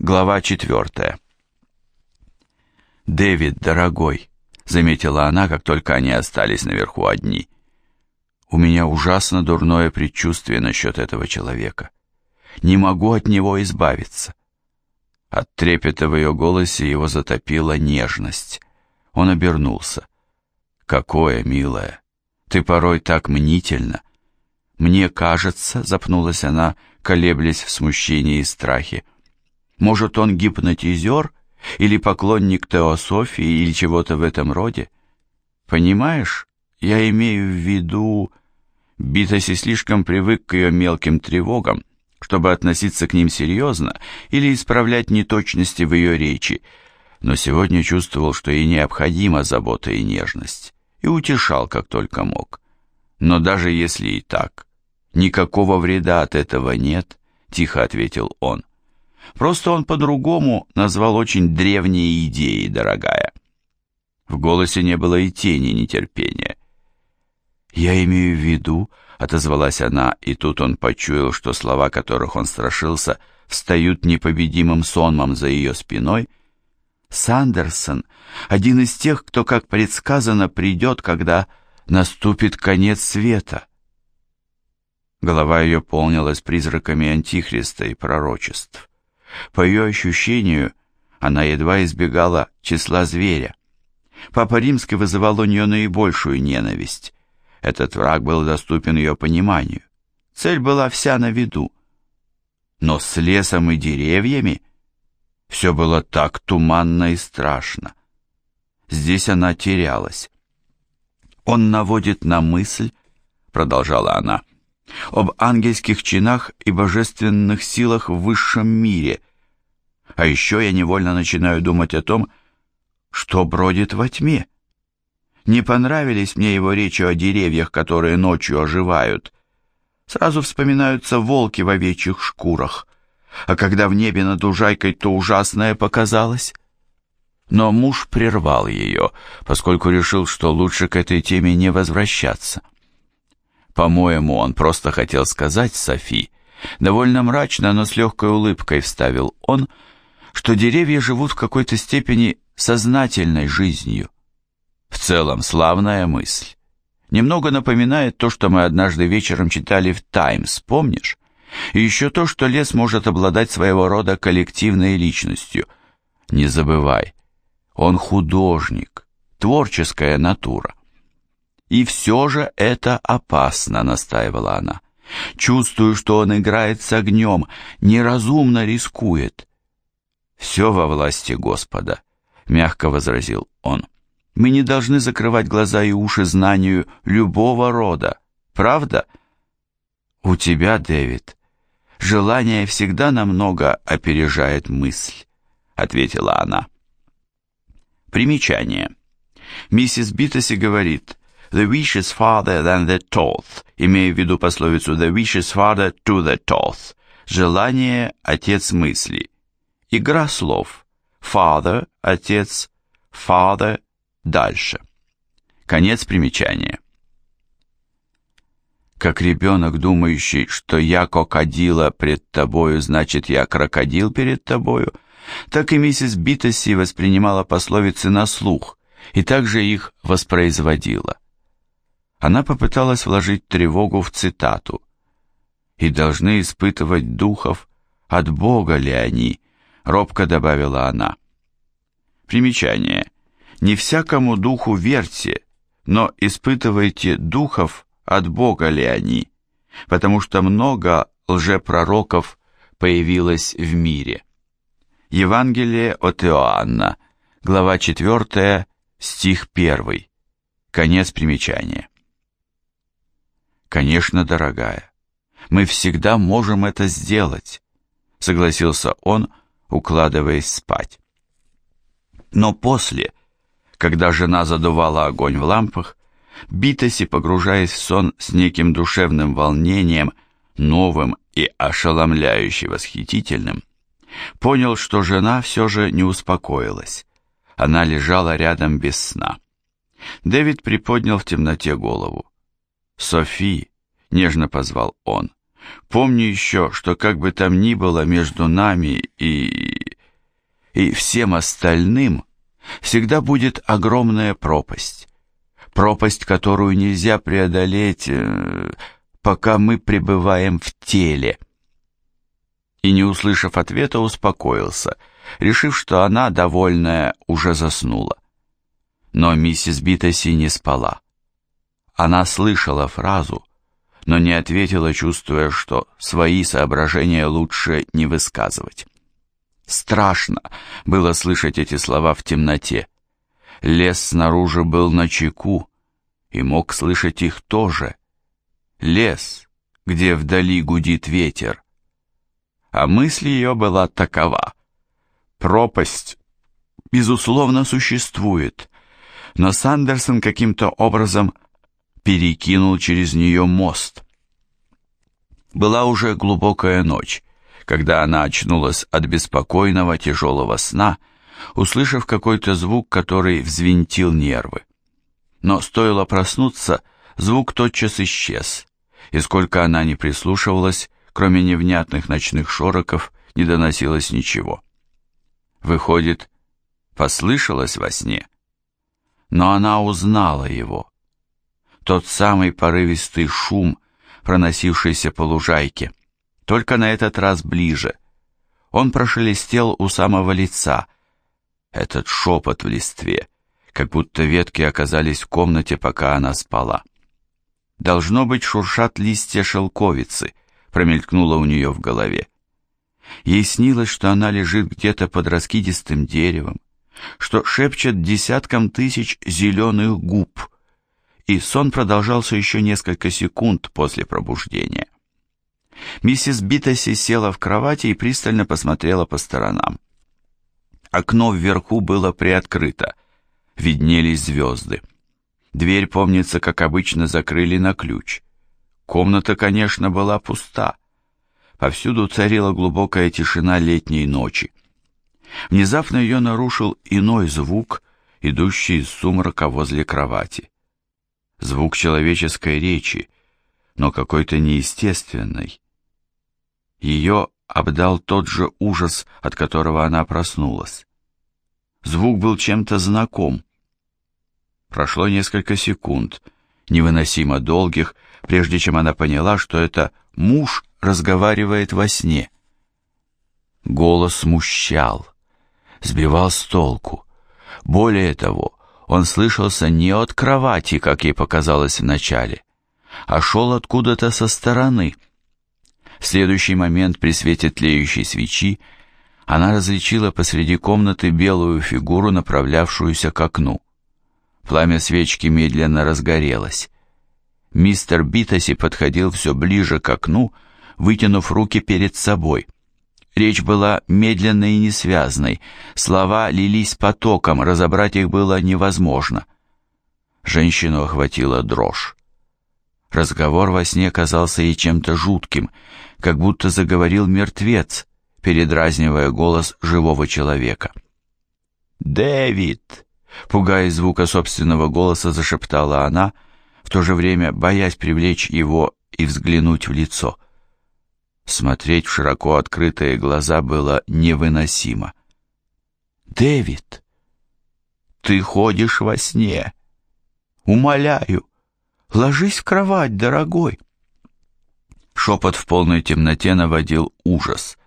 Глава четвертая. «Дэвид, дорогой», — заметила она, как только они остались наверху одни, — «у меня ужасно дурное предчувствие насчет этого человека. Не могу от него избавиться». От трепета в ее голосе его затопила нежность. Он обернулся. «Какое, милая! Ты порой так мнительна!» «Мне кажется», — запнулась она, колеблясь в смущении и страхе, — может, он гипнотизер или поклонник теософии или чего-то в этом роде? Понимаешь, я имею в виду... Битоси слишком привык к ее мелким тревогам, чтобы относиться к ним серьезно или исправлять неточности в ее речи, но сегодня чувствовал, что ей необходима забота и нежность, и утешал, как только мог. Но даже если и так, никакого вреда от этого нет, тихо ответил он. Просто он по-другому назвал очень древние идеи, дорогая. В голосе не было и тени нетерпения. «Я имею в виду», — отозвалась она, и тут он почуял, что слова, которых он страшился, встают непобедимым сонмом за ее спиной. «Сандерсон — один из тех, кто, как предсказано, придет, когда наступит конец света». Голова ее полнилась призраками Антихриста и пророчеств. По ее ощущению, она едва избегала числа зверя. Папа Римский вызывал у нее наибольшую ненависть. Этот враг был доступен ее пониманию. Цель была вся на виду. Но с лесом и деревьями все было так туманно и страшно. Здесь она терялась. «Он наводит на мысль», — продолжала она, — об ангельских чинах и божественных силах в высшем мире. А еще я невольно начинаю думать о том, что бродит во тьме. Не понравились мне его речи о деревьях, которые ночью оживают. Сразу вспоминаются волки в овечьих шкурах. А когда в небе над ужайкой то ужасное показалось. Но муж прервал ее, поскольку решил, что лучше к этой теме не возвращаться. По-моему, он просто хотел сказать Софи, довольно мрачно, но с легкой улыбкой вставил он, что деревья живут в какой-то степени сознательной жизнью. В целом, славная мысль. Немного напоминает то, что мы однажды вечером читали в «Таймс», помнишь? И еще то, что лес может обладать своего рода коллективной личностью. Не забывай, он художник, творческая натура. «И все же это опасно», — настаивала она. «Чувствую, что он играет с огнем, неразумно рискует». «Все во власти Господа», — мягко возразил он. «Мы не должны закрывать глаза и уши знанию любого рода, правда?» «У тебя, Дэвид, желание всегда намного опережает мысль», — ответила она. Примечание. Миссис Битоси говорит, The wish is farther than the thought, имея в виду пословицу The wish is farther to the thought. Желание – отец мысли. Игра слов. Father – отец, father – дальше. Конец примечания. Как ребенок, думающий, что я крокодила пред тобою, значит, я крокодил перед тобою, так и миссис Битоси воспринимала пословицы на слух и также их воспроизводила. Она попыталась вложить тревогу в цитату. «И должны испытывать духов, от Бога ли они?» — робко добавила она. Примечание. «Не всякому духу верьте, но испытывайте духов, от Бога ли они, потому что много лжепророков появилось в мире». Евангелие от Иоанна, глава 4, стих 1. Конец примечания. «Конечно, дорогая, мы всегда можем это сделать», — согласился он, укладываясь спать. Но после, когда жена задувала огонь в лампах, Битоси, погружаясь в сон с неким душевным волнением, новым и ошеломляюще восхитительным, понял, что жена все же не успокоилась. Она лежала рядом без сна. Дэвид приподнял в темноте голову. «Софи!» — нежно позвал он. «Помни еще, что как бы там ни было между нами и... и всем остальным всегда будет огромная пропасть. Пропасть, которую нельзя преодолеть, э, пока мы пребываем в теле. И не услышав ответа, успокоился, решив, что она, довольная, уже заснула. Но миссис Битоси не спала. Она слышала фразу, но не ответила, чувствуя, что свои соображения лучше не высказывать. Страшно было слышать эти слова в темноте. Лес снаружи был на чеку и мог слышать их тоже. Лес, где вдали гудит ветер. А мысль ее была такова. Пропасть, безусловно, существует, но Сандерсон каким-то образом перекинул через нее мост. Была уже глубокая ночь, когда она очнулась от беспокойного тяжелого сна, услышав какой-то звук, который взвинтил нервы. Но стоило проснуться, звук тотчас исчез, и сколько она не прислушивалась, кроме невнятных ночных шороков, не доносилось ничего. Выходит, послышалось во сне, но она узнала его тот самый порывистый шум, проносившийся по лужайке, только на этот раз ближе. Он прошелестел у самого лица. Этот шепот в листве, как будто ветки оказались в комнате, пока она спала. «Должно быть, шуршат листья шелковицы», промелькнуло у нее в голове. Ей снилось, что она лежит где-то под раскидистым деревом, что шепчет десяткам тысяч зеленых губ — и сон продолжался еще несколько секунд после пробуждения. Миссис Битоси села в кровати и пристально посмотрела по сторонам. Окно вверху было приоткрыто, виднелись звезды. Дверь, помнится, как обычно, закрыли на ключ. Комната, конечно, была пуста. Повсюду царила глубокая тишина летней ночи. Внезапно ее нарушил иной звук, идущий из сумрака возле кровати звук человеческой речи, но какой-то неестественный. Ее обдал тот же ужас, от которого она проснулась. Звук был чем-то знаком. Прошло несколько секунд, невыносимо долгих, прежде чем она поняла, что это муж разговаривает во сне. Голос смущал, сбивал с толку. Более того, он слышался не от кровати, как ей показалось вначале, а шел откуда-то со стороны. В следующий момент при свете тлеющей свечи она различила посреди комнаты белую фигуру, направлявшуюся к окну. Пламя свечки медленно разгорелось. Мистер Битоси подходил все ближе к окну, вытянув руки перед собой — Речь была медленной и несвязной, слова лились потоком, разобрать их было невозможно. Женщину охватила дрожь. Разговор во сне казался ей чем-то жутким, как будто заговорил мертвец, передразнивая голос живого человека. «Дэвид!» — пугаясь звука собственного голоса, зашептала она, в то же время боясь привлечь его и взглянуть в лицо — Смотреть в широко открытые глаза было невыносимо. «Дэвид, ты ходишь во сне. Умоляю, ложись в кровать, дорогой». Шепот в полной темноте наводил ужас.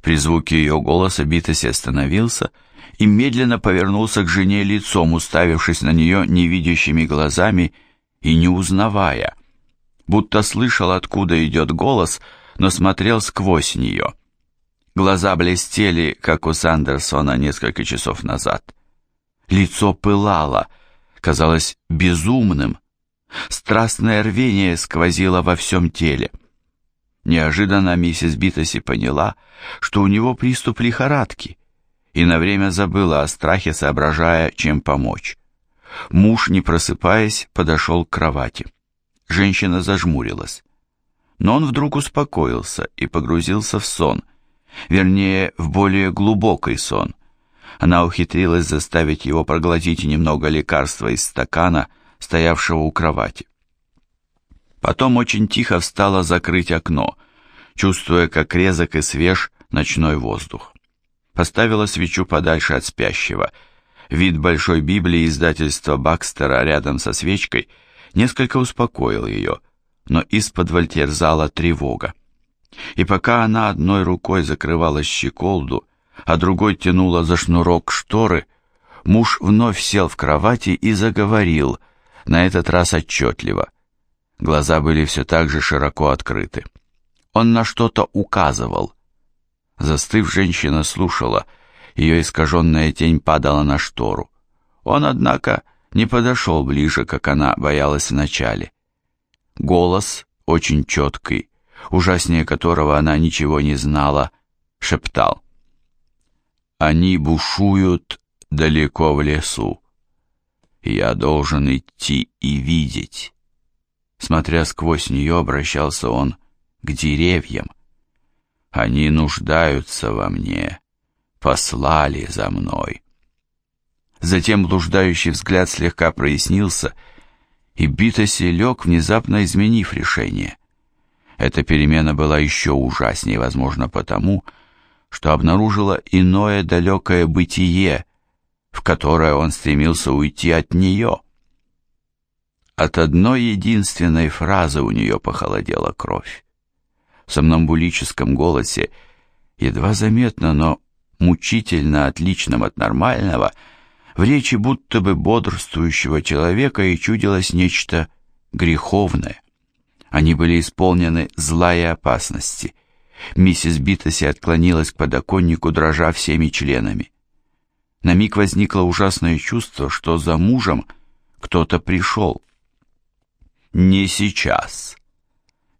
При звуке ее голоса Битоси остановился и медленно повернулся к жене лицом, уставившись на нее невидящими глазами и не узнавая. Будто слышал, откуда идет голос, но смотрел сквозь нее. Глаза блестели, как у Сандерсона несколько часов назад. Лицо пылало, казалось безумным. Страстное рвение сквозило во всем теле. Неожиданно миссис Битоси поняла, что у него приступ лихорадки, и на время забыла о страхе, соображая, чем помочь. Муж, не просыпаясь, подошел к кровати. Женщина зажмурилась но он вдруг успокоился и погрузился в сон, вернее, в более глубокий сон. Она ухитрилась заставить его проглотить немного лекарства из стакана, стоявшего у кровати. Потом очень тихо встала закрыть окно, чувствуя, как резок и свеж ночной воздух. поставила свечу подальше от спящего. Вид большой Библии издательства Бакстера рядом со свечкой несколько успокоил ее, но из-под терзала тревога. И пока она одной рукой закрывала щеколду, а другой тянула за шнурок шторы, муж вновь сел в кровати и заговорил, на этот раз отчетливо. Глаза были все так же широко открыты. Он на что-то указывал. Застыв, женщина слушала, ее искаженная тень падала на штору. Он, однако, не подошел ближе, как она боялась вначале. Голос, очень четкий, ужаснее которого она ничего не знала, шептал. «Они бушуют далеко в лесу. Я должен идти и видеть». Смотря сквозь нее, обращался он к деревьям. «Они нуждаются во мне, послали за мной». Затем блуждающий взгляд слегка прояснился, и Битоси лег, внезапно изменив решение — эта перемена была еще ужаснее, возможно, потому, что обнаружила иное далекое бытие, в которое он стремился уйти от нее. От одной единственной фразы у нее похолодела кровь. В сомнамбулическом голосе, едва заметно, но мучительно отличном от нормального, в речи будто бы бодрствующего человека и чудилось нечто греховное. Они были исполнены зла и опасности. Миссис Битоси отклонилась к подоконнику, дрожа всеми членами. На миг возникло ужасное чувство, что за мужем кто-то пришел. «Не сейчас.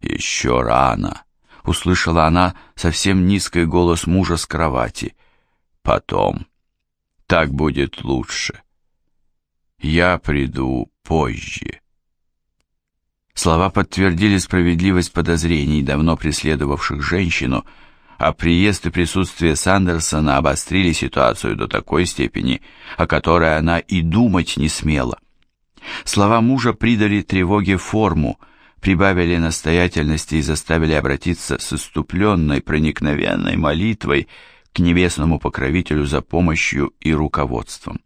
Еще рано», — услышала она совсем низкий голос мужа с кровати. «Потом. Так будет лучше. Я приду позже». Слова подтвердили справедливость подозрений, давно преследовавших женщину, а приезд и присутствие Сандерсона обострили ситуацию до такой степени, о которой она и думать не смела. Слова мужа придали тревоге форму, прибавили настоятельности и заставили обратиться с иступленной, проникновенной молитвой к небесному покровителю за помощью и руководством.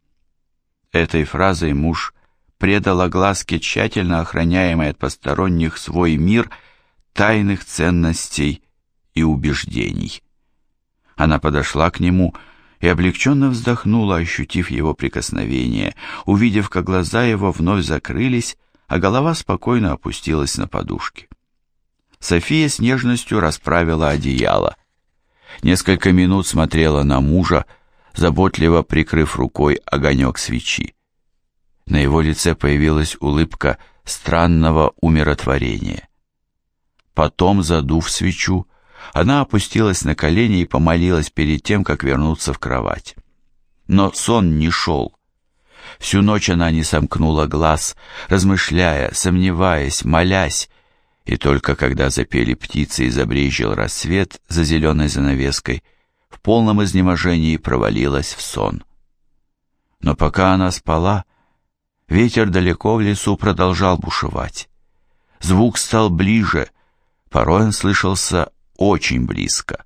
Этой фразой муж предал огласке тщательно охраняемый от посторонних свой мир тайных ценностей и убеждений. Она подошла к нему и облегченно вздохнула, ощутив его прикосновение, увидев, как глаза его вновь закрылись, а голова спокойно опустилась на подушки. София с нежностью расправила одеяло. Несколько минут смотрела на мужа, заботливо прикрыв рукой огонек свечи. На его лице появилась улыбка странного умиротворения. Потом, задув свечу, она опустилась на колени и помолилась перед тем, как вернуться в кровать. Но сон не шел. Всю ночь она не сомкнула глаз, размышляя, сомневаясь, молясь, и только когда запели птицы и забрежил рассвет за зеленой занавеской, в полном изнеможении провалилась в сон. Но пока она спала, Ветер далеко в лесу продолжал бушевать. Звук стал ближе, порой он слышался очень близко.